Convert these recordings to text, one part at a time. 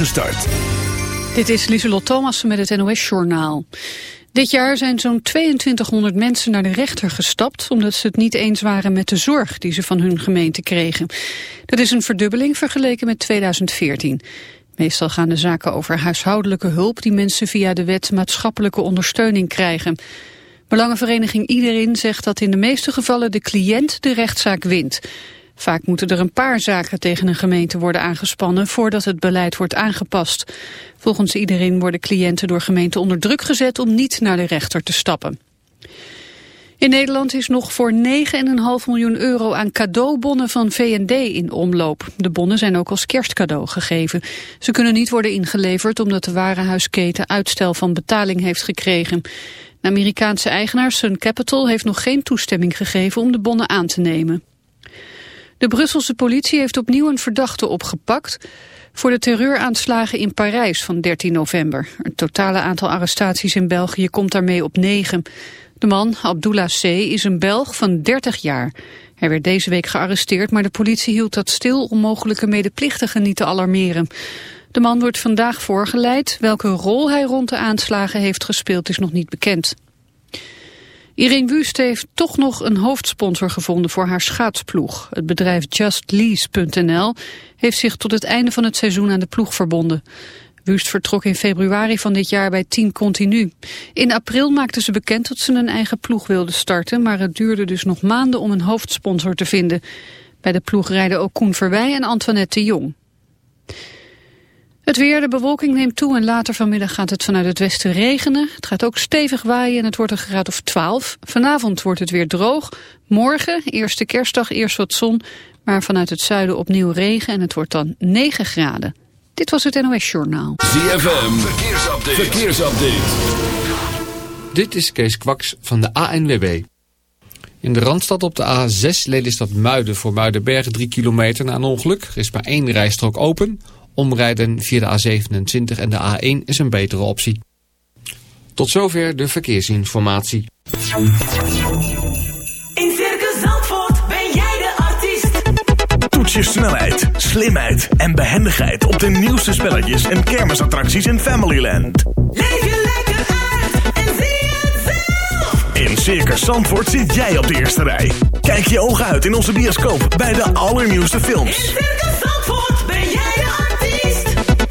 Gestart. Dit is Lieselot Thomas met het NOS-journaal. Dit jaar zijn zo'n 2200 mensen naar de rechter gestapt... omdat ze het niet eens waren met de zorg die ze van hun gemeente kregen. Dat is een verdubbeling vergeleken met 2014. Meestal gaan de zaken over huishoudelijke hulp... die mensen via de wet maatschappelijke ondersteuning krijgen. Belangenvereniging Iedereen zegt dat in de meeste gevallen... de cliënt de rechtszaak wint... Vaak moeten er een paar zaken tegen een gemeente worden aangespannen voordat het beleid wordt aangepast. Volgens iedereen worden cliënten door gemeenten onder druk gezet om niet naar de rechter te stappen. In Nederland is nog voor 9,5 miljoen euro aan cadeaubonnen van V&D in omloop. De bonnen zijn ook als kerstcadeau gegeven. Ze kunnen niet worden ingeleverd omdat de warenhuisketen uitstel van betaling heeft gekregen. De Amerikaanse eigenaar Sun Capital heeft nog geen toestemming gegeven om de bonnen aan te nemen. De Brusselse politie heeft opnieuw een verdachte opgepakt voor de terreuraanslagen in Parijs van 13 november. Het totale aantal arrestaties in België komt daarmee op negen. De man, Abdullah C., is een Belg van 30 jaar. Hij werd deze week gearresteerd, maar de politie hield dat stil om mogelijke medeplichtigen niet te alarmeren. De man wordt vandaag voorgeleid. Welke rol hij rond de aanslagen heeft gespeeld is nog niet bekend. Irene Wust heeft toch nog een hoofdsponsor gevonden voor haar schaatsploeg. Het bedrijf JustLease.nl heeft zich tot het einde van het seizoen aan de ploeg verbonden. Wust vertrok in februari van dit jaar bij Team Continu. In april maakte ze bekend dat ze een eigen ploeg wilde starten... maar het duurde dus nog maanden om een hoofdsponsor te vinden. Bij de ploeg rijden ook Koen Verwij en Antoinette de Jong. Het weer, de bewolking neemt toe en later vanmiddag gaat het vanuit het westen regenen. Het gaat ook stevig waaien en het wordt een graad of 12. Vanavond wordt het weer droog. Morgen, eerste kerstdag, eerst wat zon. Maar vanuit het zuiden opnieuw regen en het wordt dan 9 graden. Dit was het NOS Journaal. ZFM, verkeersupdate. verkeersupdate. Dit is Kees Kwaks van de ANWB. In de Randstad op de A6 Lelystad Muiden voor Muidenberg 3 kilometer na een ongeluk. Er is maar één rijstrook open... Omrijden via de A27 en de A1 is een betere optie. Tot zover de verkeersinformatie. In Circus Zandvoort ben jij de artiest. Toets je snelheid, slimheid en behendigheid op de nieuwste spelletjes en kermisattracties in Familyland. Leef je lekker uit en zie het zelf. In Circus Zandvoort zit jij op de eerste rij. Kijk je ogen uit in onze bioscoop bij de allernieuwste films. In Circus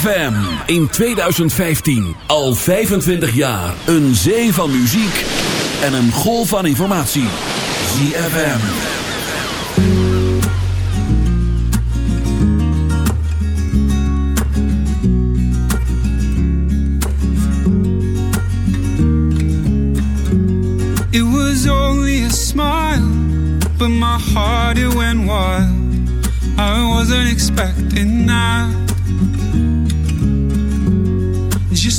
ZFM in 2015. Al 25 jaar. Een zee van muziek en een golf van informatie. ZFM. It was only a smile, but my heart it went wild. I wasn't expecting that.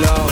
love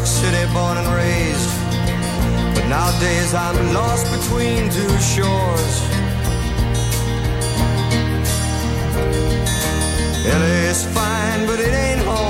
York City, born and raised. But nowadays I'm lost between two shores. LA is fine, but it ain't home.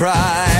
cry.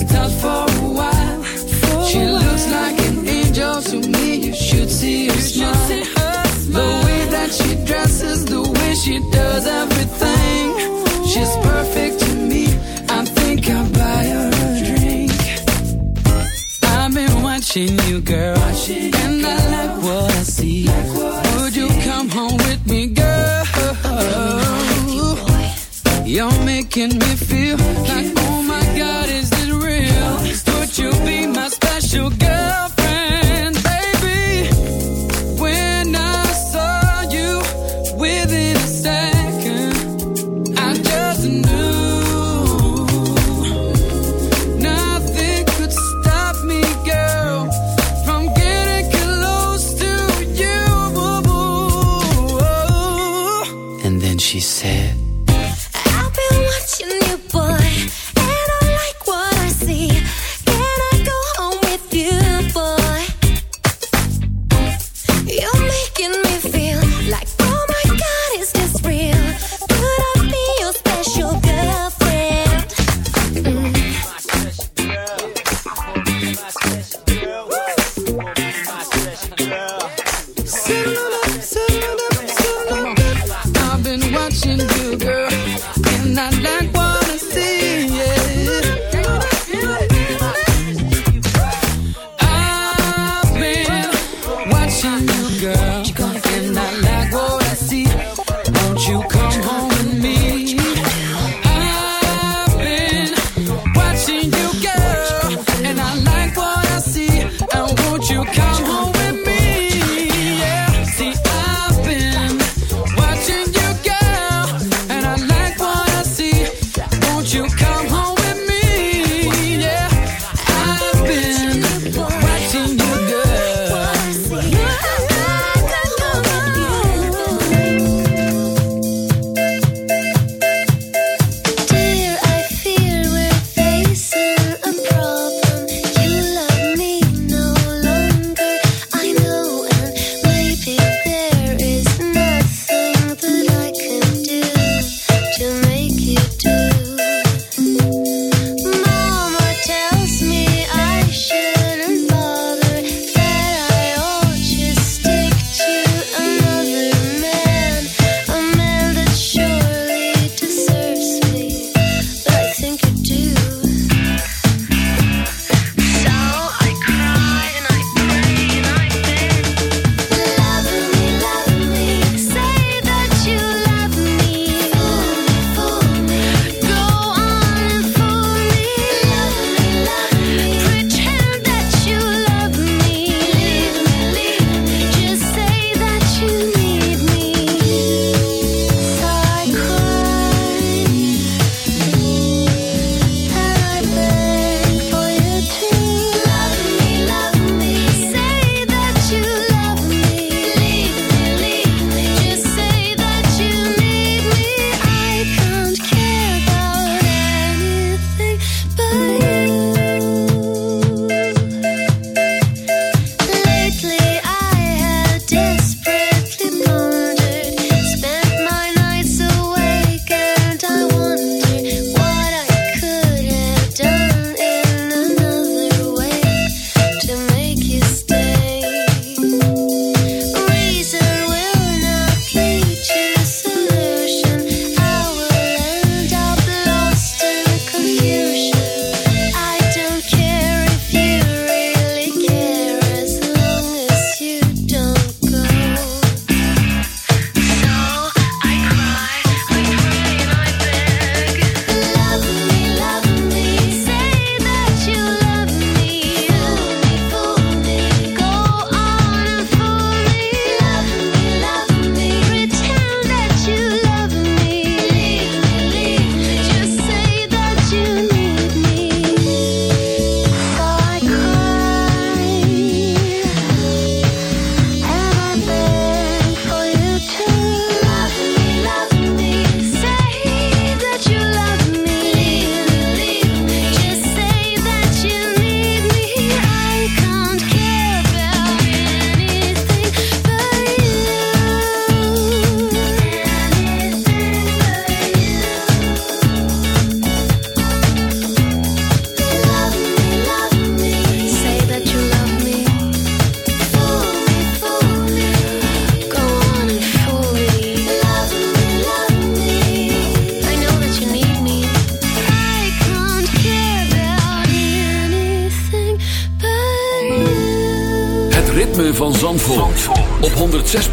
was for a while. She looks like an angel to me. You should see her, smile. See her smile. The way that she dresses, the way she does everything. She's perfect to me. I think I'll buy her a drink. I've been watching you, girl, watching and. I like what I see. Would you come home with me, girl? You're making me feel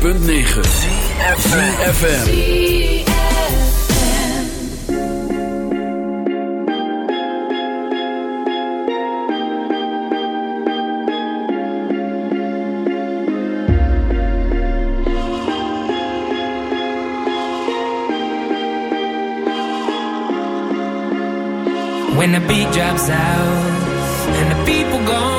106.9 FM. When the beat drops out and the people gone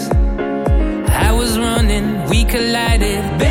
collided.